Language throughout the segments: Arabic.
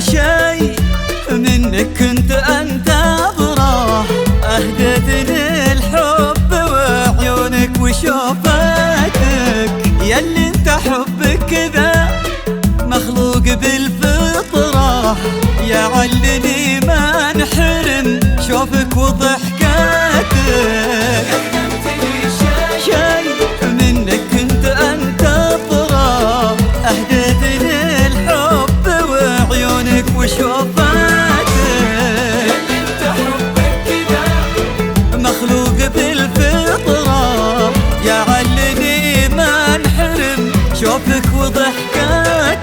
شي منك كنت أنتظره. أهدت الحب وعيونك وشوفتك. يلي أنت حبك كذا مخلوق بالفطرة. يا علني ما انحرم شوفك وضحكك قلبي ما انحرم شوفك وضحكاتك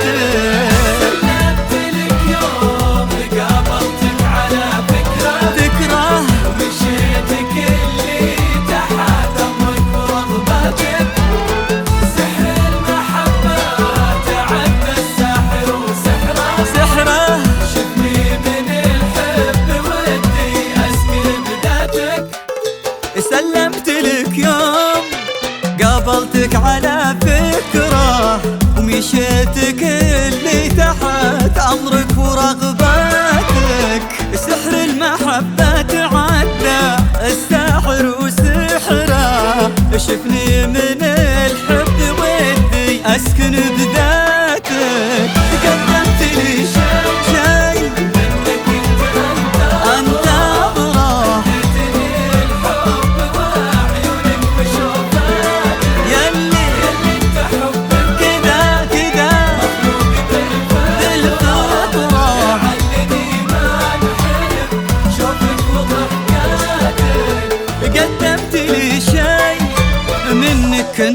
قبلتك على فكرة ومشيت اللي تحت أمرك ورغباتك. سحر المحبة تعدى الساحر وسحره. شفني من الحب ودي أسكن بداية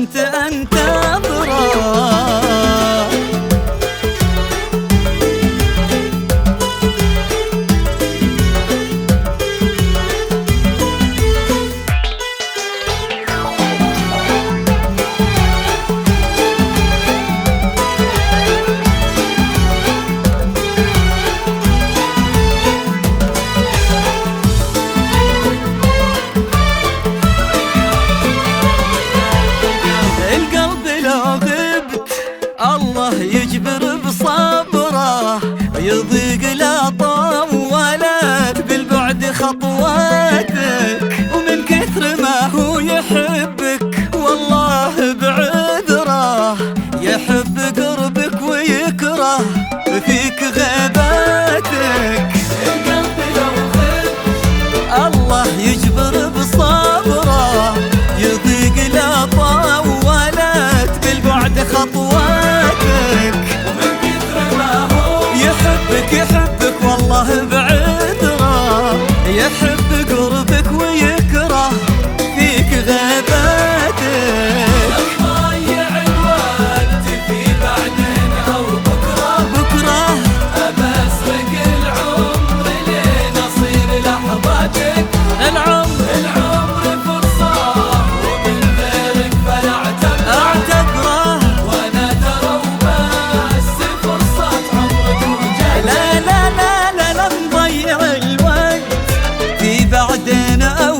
أنت أنت بعدنا